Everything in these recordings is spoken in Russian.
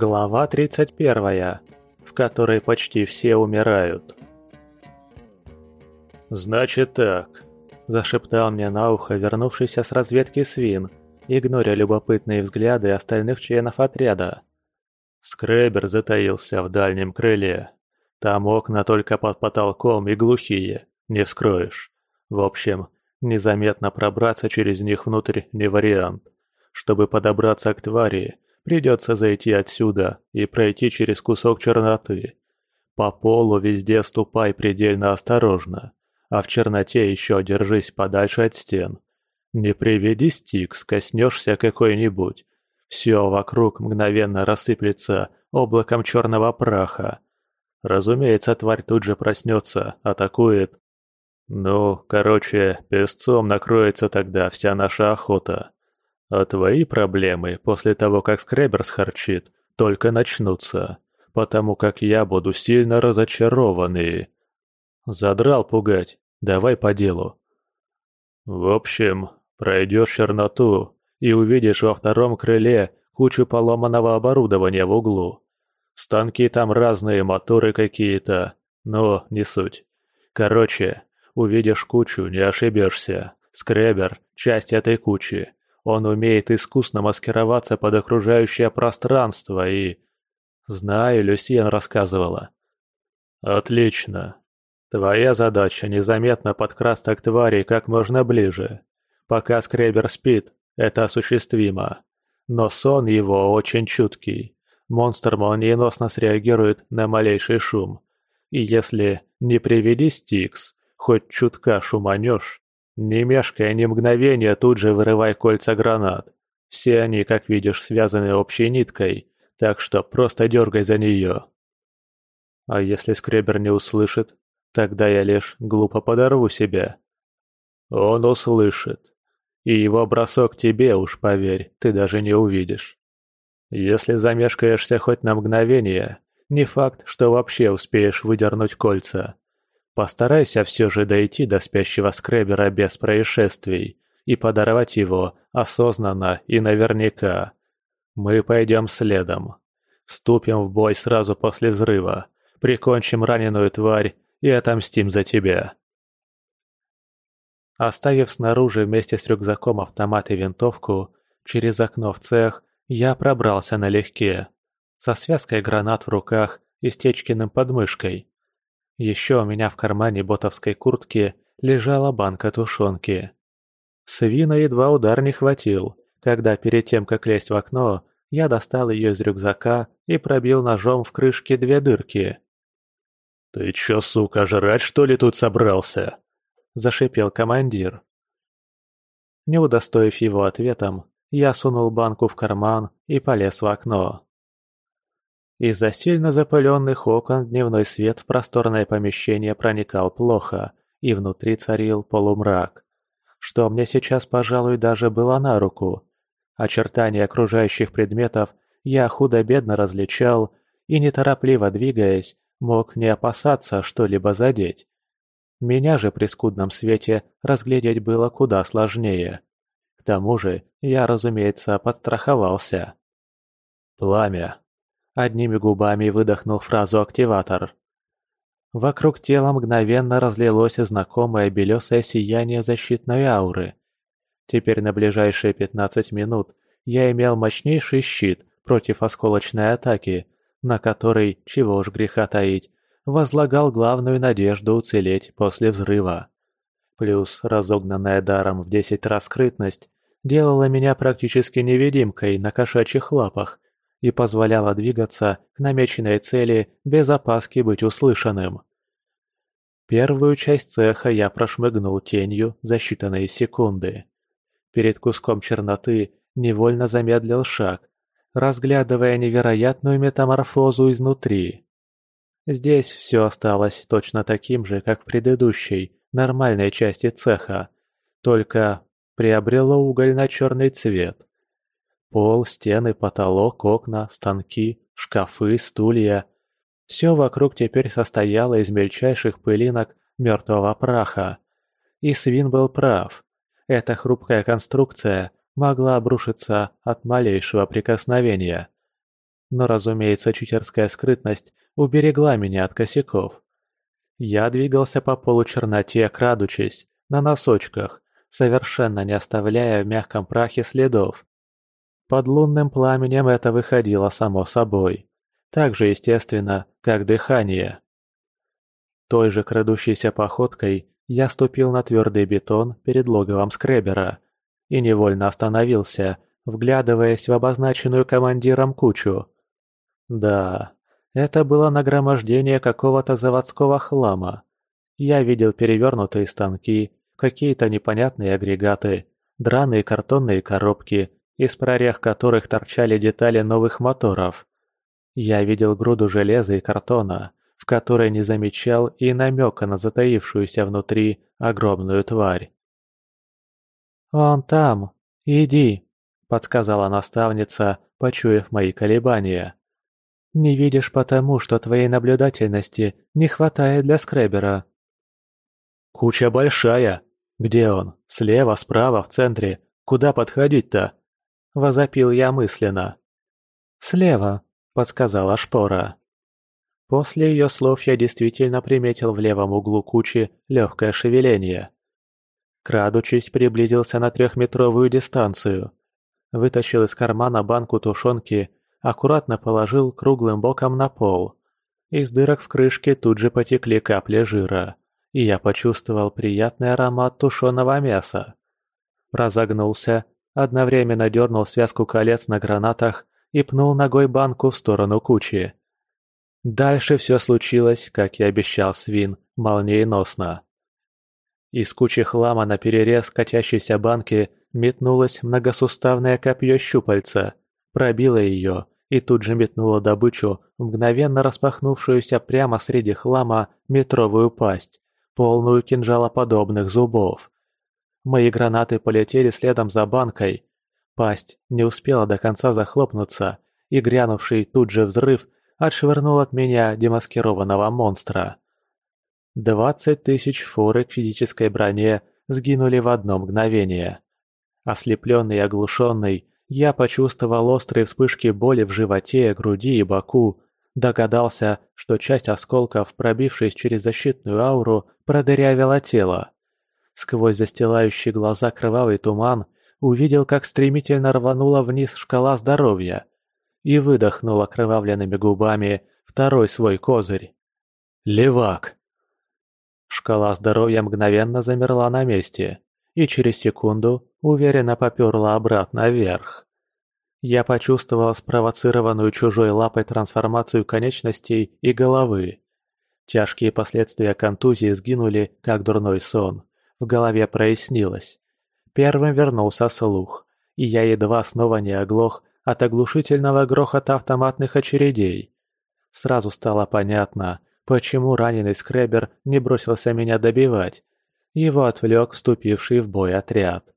Глава 31, в которой почти все умирают. «Значит так», – зашептал мне на ухо вернувшийся с разведки свин, игноря любопытные взгляды остальных членов отряда. Скребер затаился в дальнем крыле. Там окна только под потолком и глухие, не вскроешь. В общем, незаметно пробраться через них внутрь не вариант. Чтобы подобраться к твари, Придется зайти отсюда и пройти через кусок черноты. По полу везде ступай предельно осторожно, а в черноте еще держись подальше от стен. Не приведи стикс, коснешься какой-нибудь. Все вокруг мгновенно рассыплется облаком черного праха. Разумеется, тварь тут же проснется, атакует. Ну, короче, песцом накроется тогда вся наша охота. А твои проблемы после того, как скребер схарчит, только начнутся, потому как я буду сильно разочарованный. Задрал пугать, давай по делу. В общем, пройдешь черноту и увидишь во втором крыле кучу поломанного оборудования в углу. Станки там разные, моторы какие-то, но не суть. Короче, увидишь кучу, не ошибешься. Скребер – часть этой кучи. Он умеет искусно маскироваться под окружающее пространство и... Знаю, Люсьен рассказывала. Отлично. Твоя задача незаметно подкрасться к твари как можно ближе. Пока скребер спит, это осуществимо. Но сон его очень чуткий. Монстр молниеносно среагирует на малейший шум. И если не приведи Стикс, хоть чутка шуманешь, не мешкая ни мгновения, тут же вырывай кольца гранат. Все они, как видишь, связаны общей ниткой, так что просто дергай за нее. А если скребер не услышит, тогда я лишь глупо подорву себя. Он услышит. И его бросок тебе, уж поверь, ты даже не увидишь. Если замешкаешься хоть на мгновение, не факт, что вообще успеешь выдернуть кольца. Постарайся все же дойти до спящего скребера без происшествий и подорвать его осознанно и наверняка. Мы пойдем следом. Вступим в бой сразу после взрыва, прикончим раненую тварь и отомстим за тебя. Оставив снаружи вместе с рюкзаком автомат и винтовку, через окно в цех я пробрался налегке, со связкой гранат в руках и Стечкиным подмышкой. Еще у меня в кармане ботовской куртки лежала банка тушенки. Свина едва удар не хватил, когда перед тем, как лезть в окно, я достал ее из рюкзака и пробил ножом в крышке две дырки. «Ты чё, сука, жрать что ли тут собрался?» – зашипел командир. Не удостоив его ответом, я сунул банку в карман и полез в окно. Из-за сильно запыленных окон дневной свет в просторное помещение проникал плохо, и внутри царил полумрак. Что мне сейчас, пожалуй, даже было на руку. Очертания окружающих предметов я худо-бедно различал и, неторопливо двигаясь, мог не опасаться что-либо задеть. Меня же при скудном свете разглядеть было куда сложнее. К тому же я, разумеется, подстраховался. Пламя. Одними губами выдохнул фразу активатор. Вокруг тела мгновенно разлилось знакомое белесое сияние защитной ауры. Теперь на ближайшие 15 минут я имел мощнейший щит против осколочной атаки, на который, чего уж греха таить, возлагал главную надежду уцелеть после взрыва. Плюс разогнанная даром в 10 раз скрытность делала меня практически невидимкой на кошачьих лапах и позволяла двигаться к намеченной цели без опаски быть услышанным. Первую часть цеха я прошмыгнул тенью за считанные секунды. Перед куском черноты невольно замедлил шаг, разглядывая невероятную метаморфозу изнутри. Здесь все осталось точно таким же, как в предыдущей, нормальной части цеха, только приобрело угольно-черный цвет. Пол, стены, потолок, окна, станки, шкафы, стулья. Все вокруг теперь состояло из мельчайших пылинок мертвого праха. И Свин был прав. Эта хрупкая конструкция могла обрушиться от малейшего прикосновения. Но, разумеется, читерская скрытность уберегла меня от косяков. Я двигался по полу черноте, крадучись, на носочках, совершенно не оставляя в мягком прахе следов. Под лунным пламенем это выходило само собой. Так же естественно, как дыхание. Той же крадущейся походкой я ступил на твердый бетон перед логовом скребера и невольно остановился, вглядываясь в обозначенную командиром кучу. Да, это было нагромождение какого-то заводского хлама. Я видел перевернутые станки, какие-то непонятные агрегаты, драные картонные коробки, из прорех которых торчали детали новых моторов. Я видел груду железа и картона, в которой не замечал и намека на затаившуюся внутри огромную тварь. «Он там! Иди!» – подсказала наставница, почуяв мои колебания. «Не видишь потому, что твоей наблюдательности не хватает для скребера». «Куча большая!» «Где он? Слева, справа, в центре? Куда подходить-то?» – возопил я мысленно. «Слева», – подсказала Шпора. После ее слов я действительно приметил в левом углу кучи легкое шевеление. Крадучись, приблизился на трехметровую дистанцию. Вытащил из кармана банку тушенки, аккуратно положил круглым боком на пол. Из дырок в крышке тут же потекли капли жира и я почувствовал приятный аромат тушеного мяса. Разогнулся, одновременно дернул связку колец на гранатах и пнул ногой банку в сторону кучи. Дальше все случилось, как и обещал свин, молниеносно. Из кучи хлама на перерез катящейся банки метнулось многосуставное копье щупальца, пробило ее и тут же метнуло добычу мгновенно распахнувшуюся прямо среди хлама метровую пасть, полную кинжалоподобных зубов. Мои гранаты полетели следом за банкой. Пасть не успела до конца захлопнуться, и грянувший тут же взрыв отшвырнул от меня демаскированного монстра. Двадцать тысяч фуры к физической броне сгинули в одно мгновение. Ослепленный и оглушенный, я почувствовал острые вспышки боли в животе, груди и боку, Догадался, что часть осколков, пробившись через защитную ауру, продырявила тело. Сквозь застилающий глаза кровавый туман увидел, как стремительно рванула вниз шкала здоровья и выдохнул окровавленными губами второй свой козырь. «Левак!» Шкала здоровья мгновенно замерла на месте и через секунду уверенно поперла обратно вверх. Я почувствовал спровоцированную чужой лапой трансформацию конечностей и головы. Тяжкие последствия контузии сгинули, как дурной сон. В голове прояснилось. Первым вернулся слух, и я едва снова не оглох от оглушительного грохота автоматных очередей. Сразу стало понятно, почему раненый скребер не бросился меня добивать. Его отвлек вступивший в бой отряд.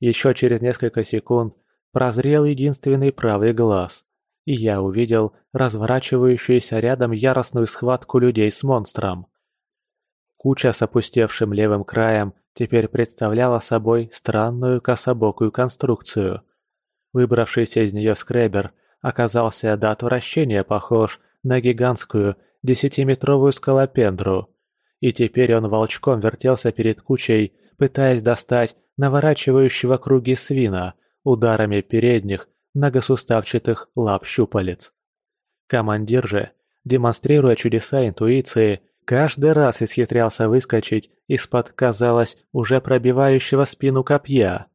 Еще через несколько секунд прозрел единственный правый глаз, и я увидел разворачивающуюся рядом яростную схватку людей с монстром. Куча с опустевшим левым краем теперь представляла собой странную кособокую конструкцию. Выбравшийся из нее скребер оказался до отвращения похож на гигантскую десятиметровую скалопендру, и теперь он волчком вертелся перед кучей, пытаясь достать наворачивающего круги свина, ударами передних многосуставчатых лап щупалец. Командир же, демонстрируя чудеса интуиции, каждый раз исхитрялся выскочить из-под, казалось, уже пробивающего спину копья.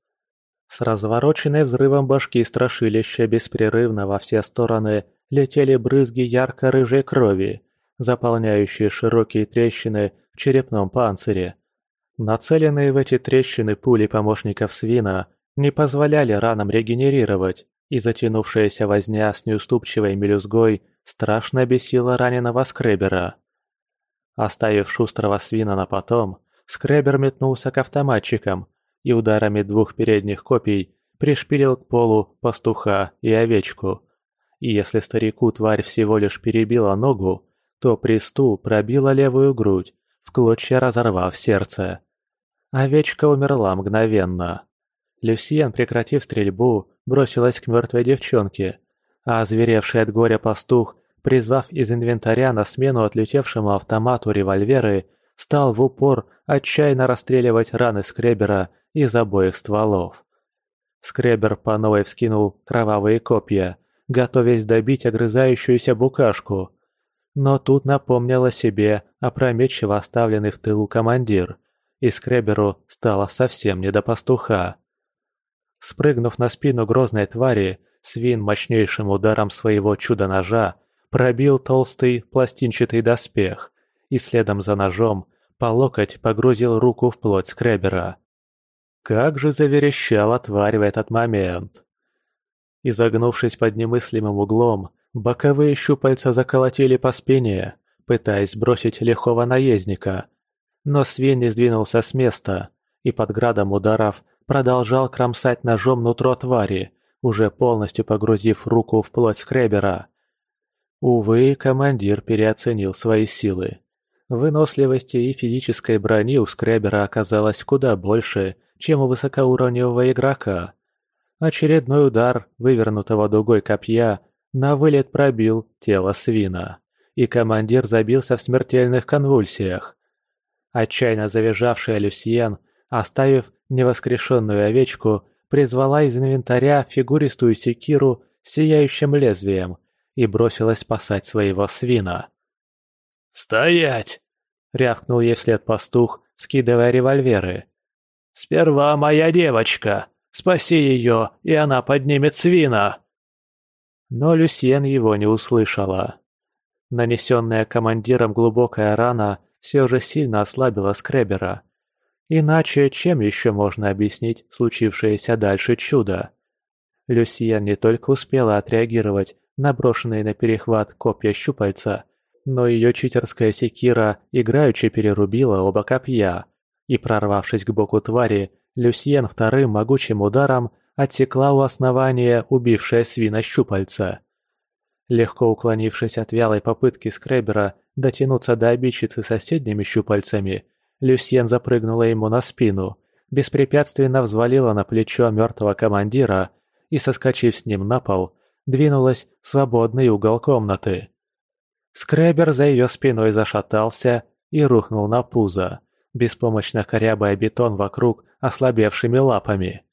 С развороченной взрывом башки страшилища беспрерывно во все стороны летели брызги ярко-рыжей крови, заполняющие широкие трещины в черепном панцире. Нацеленные в эти трещины пули помощников свина не позволяли ранам регенерировать, и затянувшаяся возня с неуступчивой мелюзгой страшно бесила раненого скребера. Оставив шустрого свина на потом, скребер метнулся к автоматчикам и ударами двух передних копий пришпилил к полу пастуха и овечку. И если старику тварь всего лишь перебила ногу, то присту пробила левую грудь, в клочья разорвав сердце. Овечка умерла мгновенно. Люсьен, прекратив стрельбу, бросилась к мертвой девчонке, а озверевший от горя пастух, призвав из инвентаря на смену отлетевшему автомату револьверы, стал в упор отчаянно расстреливать раны Скребера из обоих стволов. Скребер по новой вскинул кровавые копья, готовясь добить огрызающуюся букашку. Но тут напомнил о себе опрометчиво оставленный в тылу командир, и Скреберу стало совсем не до пастуха. Спрыгнув на спину грозной твари, свин мощнейшим ударом своего чудо-ножа пробил толстый пластинчатый доспех и следом за ножом по локоть погрузил руку в плоть скребера. Как же заверещала тварь в этот момент! Изогнувшись под немыслимым углом, боковые щупальца заколотили по спине, пытаясь сбросить лихого наездника. Но свин не сдвинулся с места и под градом ударов продолжал кромсать ножом нутро твари, уже полностью погрузив руку в плоть скребера. Увы, командир переоценил свои силы. Выносливости и физической брони у скребера оказалось куда больше, чем у высокоуровневого игрока. Очередной удар вывернутого дугой копья на вылет пробил тело свина, и командир забился в смертельных конвульсиях. Отчаянно завизжавшая Люсьен, оставив невоскрешенную овечку, призвала из инвентаря фигуристую секиру с сияющим лезвием и бросилась спасать своего свина. «Стоять!» — рявкнул ей вслед пастух, скидывая револьверы. «Сперва моя девочка!» Спаси ее, и она поднимет свина!» Но Люсьен его не услышала. Нанесенная командиром глубокая рана все же сильно ослабила Скребера. Иначе чем еще можно объяснить случившееся дальше чудо? Люсьен не только успела отреагировать на брошенные на перехват копья щупальца, но ее читерская секира играючи перерубила оба копья и, прорвавшись к боку твари, Люсьен вторым могучим ударом отсекла у основания убившая свина щупальца. Легко уклонившись от вялой попытки скребера дотянуться до обидчицы соседними щупальцами, Люсьен запрыгнула ему на спину, беспрепятственно взвалила на плечо мертвого командира и, соскочив с ним на пол, двинулась в свободный угол комнаты. Скребер за ее спиной зашатался и рухнул на пузо, беспомощно корябая бетон вокруг ослабевшими лапами.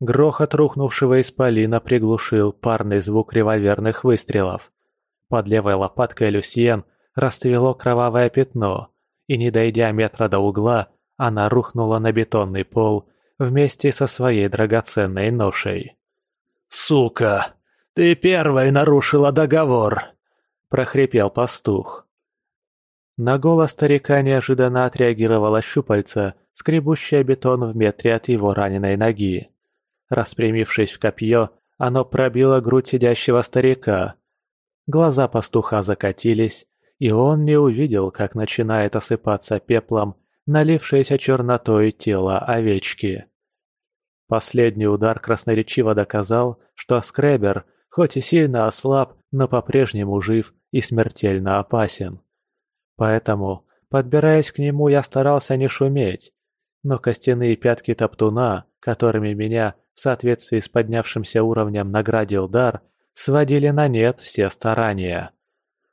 Грохот рухнувшего исполина приглушил парный звук револьверных выстрелов. Под левой лопаткой Люсьен расцвело кровавое пятно, и, не дойдя метра до угла, она рухнула на бетонный пол вместе со своей драгоценной ношей. «Сука! Ты первой нарушила договор!» – прохрипел пастух. На голос старика неожиданно отреагировала щупальца, скребущая бетон в метре от его раненой ноги. Распрямившись в копье, оно пробило грудь сидящего старика. Глаза пастуха закатились, и он не увидел, как начинает осыпаться пеплом налившееся чернотой тело овечки. Последний удар красноречиво доказал, что скребер, хоть и сильно ослаб, но по-прежнему жив и смертельно опасен. Поэтому, подбираясь к нему, я старался не шуметь. Но костяные пятки топтуна, которыми меня, в соответствии с поднявшимся уровнем, наградил дар, сводили на нет все старания.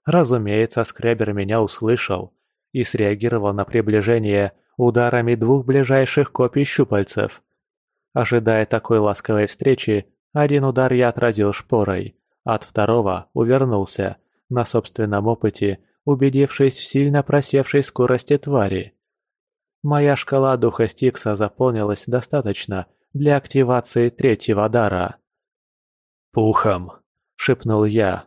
Разумеется, скребер меня услышал и среагировал на приближение ударами двух ближайших копий щупальцев. Ожидая такой ласковой встречи, один удар я отразил шпорой, от второго увернулся, на собственном опыте убедившись в сильно просевшей скорости твари. Моя шкала духа Стикса заполнилась достаточно для активации третьего дара. «Пухом!» — шепнул я.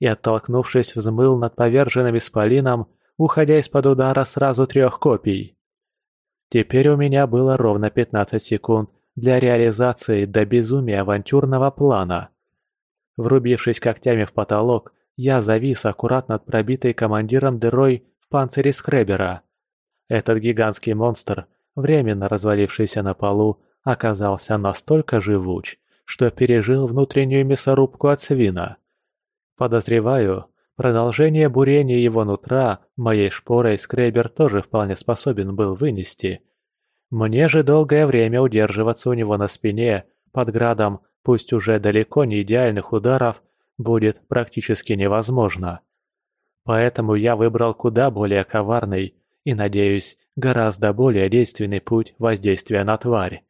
И, оттолкнувшись, взмыл над поверженным исполином, уходя из-под удара сразу трех копий. Теперь у меня было ровно 15 секунд для реализации до безумия авантюрного плана. Врубившись когтями в потолок, я завис аккуратно над пробитой командиром дырой в панцире скребера. Этот гигантский монстр, временно развалившийся на полу, оказался настолько живуч, что пережил внутреннюю мясорубку от свина. Подозреваю, продолжение бурения его нутра моей шпорой скребер тоже вполне способен был вынести. Мне же долгое время удерживаться у него на спине под градом пусть уже далеко не идеальных ударов, будет практически невозможно. Поэтому я выбрал куда более коварный и, надеюсь, гораздо более действенный путь воздействия на тварь.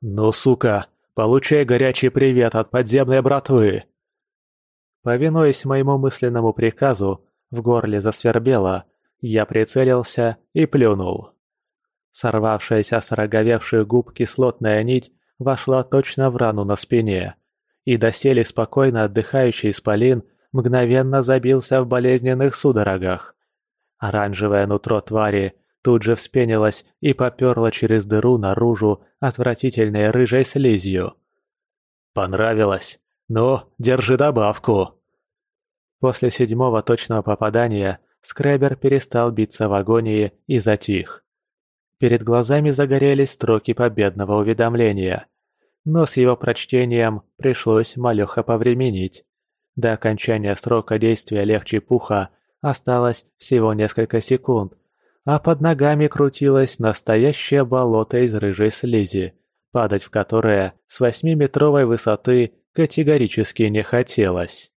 «Ну, сука, получай горячий привет от подземной братвы!» Повинуясь моему мысленному приказу, в горле засвербело, я прицелился и плюнул. Сорвавшаяся с роговевших губ кислотная нить вошла точно в рану на спине, и доселе спокойно отдыхающий исполин мгновенно забился в болезненных судорогах. Оранжевое нутро твари тут же вспенилось и поперло через дыру наружу отвратительной рыжей слизью. «Понравилось? Ну, держи добавку!» После седьмого точного попадания Скребер перестал биться в агонии и затих. Перед глазами загорелись строки победного уведомления. Но с его прочтением пришлось малёха повременить. До окончания срока действия легче пуха осталось всего несколько секунд, а под ногами крутилось настоящее болото из рыжей слизи, падать в которое с восьмиметровой высоты категорически не хотелось.